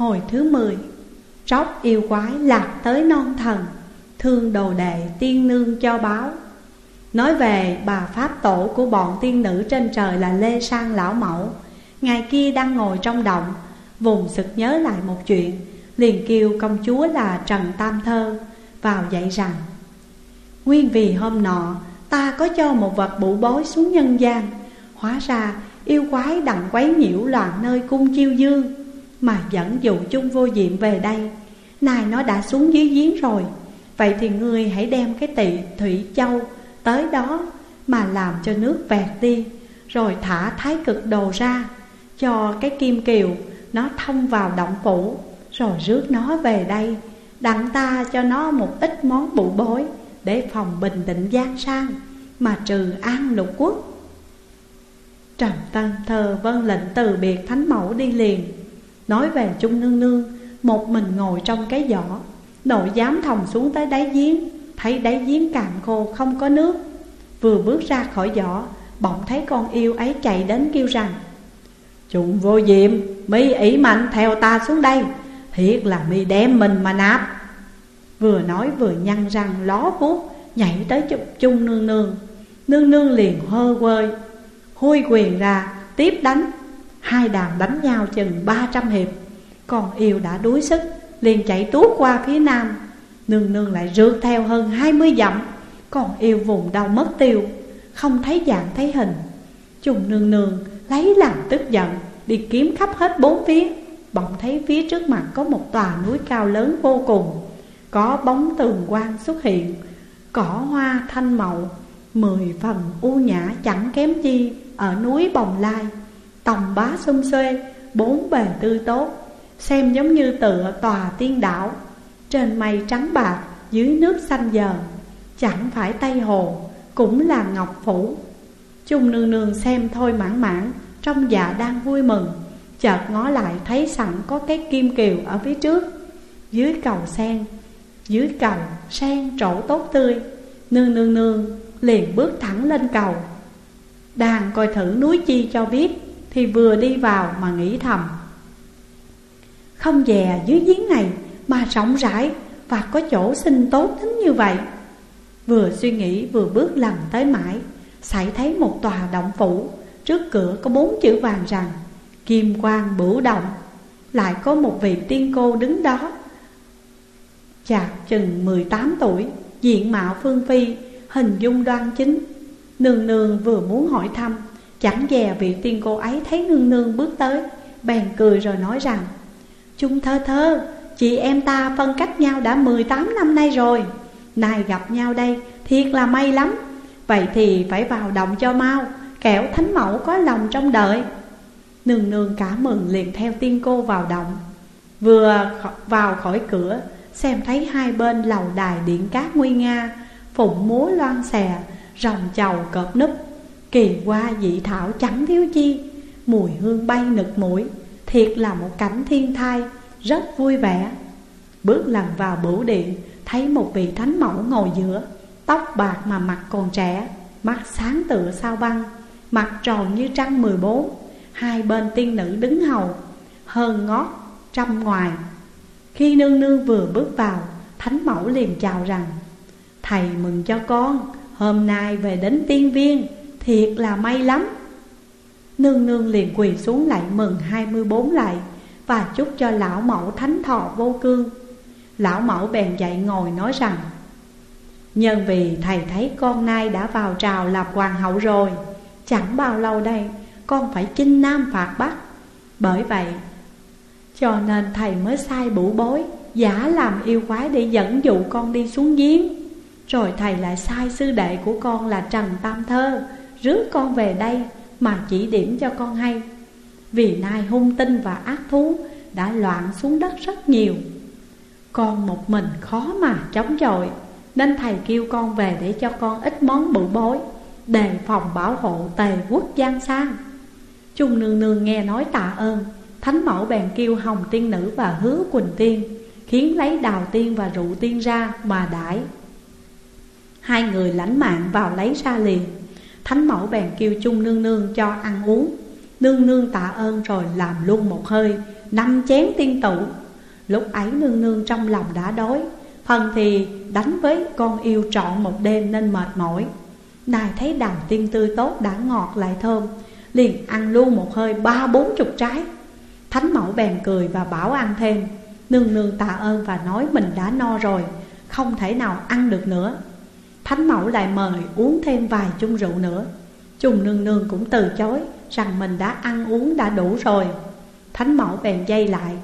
Hồi thứ mười. Róc yêu quái lạc tới non thần, Thương đồ đệ tiên nương cho báo. Nói về bà pháp tổ của bọn tiên nữ trên trời là Lê Sang Lão Mẫu, Ngày kia đang ngồi trong động, Vùng sực nhớ lại một chuyện, Liền kêu công chúa là Trần Tam Thơ Vào dạy rằng, Nguyên vì hôm nọ, ta có cho một vật bụ bối xuống nhân gian, Hóa ra yêu quái đặng quấy nhiễu loạn nơi cung chiêu dương. Mà dẫn dụ chung vô diệm về đây. Này nó đã xuống dưới giếng rồi. Vậy thì ngươi hãy đem cái tị Thủy Châu tới đó Mà làm cho nước vẹt đi, Rồi thả thái cực đồ ra, Cho cái kim kiều nó thông vào động phủ, Rồi rước nó về đây, Đặng ta cho nó một ít món bụ bối Để phòng bình định gian sang, Mà trừ an lục quốc. Trầm Tân Thơ vân lệnh từ biệt Thánh Mẫu đi liền. Nói về Trung Nương Nương, Một mình ngồi trong cái giỏ Nội dám thòng xuống tới đáy giếng, Thấy đáy giếng cạn khô, không có nước. Vừa bước ra khỏi giỏ, Bỗng thấy con yêu ấy chạy đến kêu rằng Trụng vô diệm mi ỷ mạnh theo ta xuống đây, Thiệt là mi đem mình mà nạp. Vừa nói vừa nhăn răng ló vuốt, Nhảy tới chụp chung nương nương. Nương nương liền hơ quơi Hôi quyền ra, tiếp đánh. Hai đàn đánh nhau chừng ba trăm hiệp. Còn yêu đã đuối sức, Liền chạy tuốt qua phía nam. Nương nương lại rượt theo hơn hai mươi dặm. Còn yêu vùng đau mất tiêu, Không thấy dạng thấy hình. Trùng nương nương lấy làm tức giận, Đi kiếm khắp hết bốn phía. Bỗng thấy phía trước mặt có một tòa núi cao lớn vô cùng. Có bóng tường quang xuất hiện, Cỏ hoa thanh mậu Mười phần u nhã chẳng kém chi Ở núi Bồng Lai. Tòng bá xung xuê, Bốn bề tư tốt, Xem giống như tựa tòa tiên đảo. Trên mây trắng bạc, Dưới nước xanh dờn, Chẳng phải Tây Hồ, Cũng là Ngọc Phủ. Chung nương nương xem thôi mãn mãn Trong dạ đang vui mừng, Chợt ngó lại thấy sẵn có cái kim kiều ở phía trước. Dưới cầu sen, Dưới cầu sen trổ tốt tươi, Nương nương nương liền bước thẳng lên cầu. Đang coi thử núi chi cho biết thì vừa đi vào mà nghĩ thầm. Không dè dưới giếng này mà rộng rãi Và có chỗ sinh tốt đến như vậy. Vừa suy nghĩ vừa bước lần tới mãi Xảy thấy một tòa động phủ, Trước cửa có bốn chữ vàng rằng, Kim quang bửu động. Lại có một vị tiên cô đứng đó, Chạc chừng 18 tuổi, Diện mạo phương phi, Hình dung đoan chính, Nương nương vừa muốn hỏi thăm Chẳng dè vị tiên cô ấy thấy nương nương bước tới, Bèn cười rồi nói rằng chung thơ thơ, Chị em ta phân cách nhau đã 18 năm nay rồi. Nay gặp nhau đây, Thiệt là may lắm. Vậy thì phải vào động cho mau, Kẻo thánh mẫu có lòng trong đợi. Nương nương cả mừng liền theo tiên cô vào động. Vừa vào khỏi cửa, Xem thấy hai bên lầu đài điện cát nguy nga, Phụng múa loan xè, Rồng chầu cọp núp. Kỳ hoa dị thảo chẳng thiếu chi, Mùi hương bay nực mũi, Thiệt là một cảnh thiên thai, Rất vui vẻ. Bước lần vào bửu điện, Thấy một vị thánh mẫu ngồi giữa, Tóc bạc mà mặt còn trẻ, Mắt sáng tựa sao băng, Mặt tròn như trăng mười bốn, Hai bên tiên nữ đứng hầu, Hơn ngót, trăm ngoài. Khi nương nương vừa bước vào, Thánh mẫu liền chào rằng, Thầy mừng cho con, Hôm nay về đến tiên viên. Thiệt là may lắm. Nương nương liền quỳ xuống lại mừng hai mươi bốn lại Và chúc cho lão mẫu thánh thọ vô cương. Lão mẫu bèn dậy ngồi nói rằng, Nhân vì thầy thấy con nay đã vào trào làm hoàng hậu rồi, Chẳng bao lâu đây con phải chinh nam phạt bắc Bởi vậy, cho nên thầy mới sai bủ bối, Giả làm yêu quái để dẫn dụ con đi xuống giếng. Rồi thầy lại sai sư đệ của con là Trần Tam Thơ Rước con về đây mà chỉ điểm cho con hay. Vì nay hung tinh và ác thú đã loạn xuống đất rất nhiều. Con một mình khó mà chống chọi, Nên thầy kêu con về để cho con ít món bự bối, Đề phòng bảo hộ tề quốc giang sang. Trung nương nương nghe nói tạ ơn, Thánh mẫu bèn kêu hồng tiên nữ và hứa quỳnh tiên, Khiến lấy đào tiên và rượu tiên ra mà đãi. Hai người lãnh mạng vào lấy ra liền Thánh mẫu bèn kêu chung nương nương cho ăn uống. Nương nương tạ ơn rồi làm luôn một hơi năm chén tiên tụ Lúc ấy nương nương trong lòng đã đói, Phần thì đánh với con yêu trọn một đêm nên mệt mỏi. Nài thấy đàn tiên tươi tốt đã ngọt lại thơm, Liền ăn luôn một hơi ba bốn chục trái. Thánh mẫu bèn cười và bảo ăn thêm, Nương nương tạ ơn và nói mình đã no rồi, Không thể nào ăn được nữa. Thánh mẫu lại mời uống thêm vài chung rượu nữa. Trùng nương nương cũng từ chối Rằng mình đã ăn uống đã đủ rồi. Thánh mẫu bèn dây lại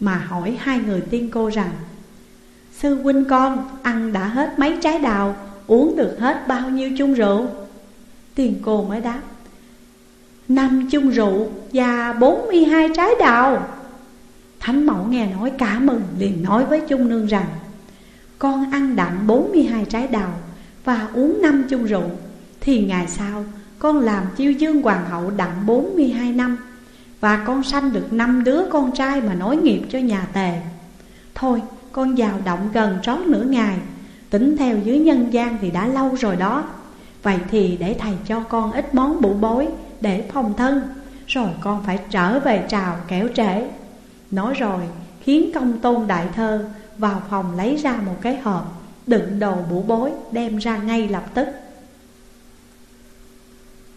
Mà hỏi hai người tiên cô rằng, Sư huynh con, ăn đã hết mấy trái đào, Uống được hết bao nhiêu chung rượu? Tiên cô mới đáp, Năm chung rượu và bốn mươi hai trái đào. Thánh mẫu nghe nói cả mừng liền nói với chung nương rằng con ăn đặng bốn mươi hai trái đào và uống năm chung rượu, Thì ngày sau con làm chiêu dương hoàng hậu đặng bốn mươi hai năm Và con sanh được năm đứa con trai mà nối nghiệp cho nhà tề. Thôi, con vào động gần trót nửa ngày, Tính theo dưới nhân gian thì đã lâu rồi đó. Vậy thì để thầy cho con ít món bụ bối để phòng thân, Rồi con phải trở về trào kéo trễ. Nói rồi, khiến công tôn đại thơ vào phòng lấy ra một cái hộp, Đựng đồ bủ bối, đem ra ngay lập tức.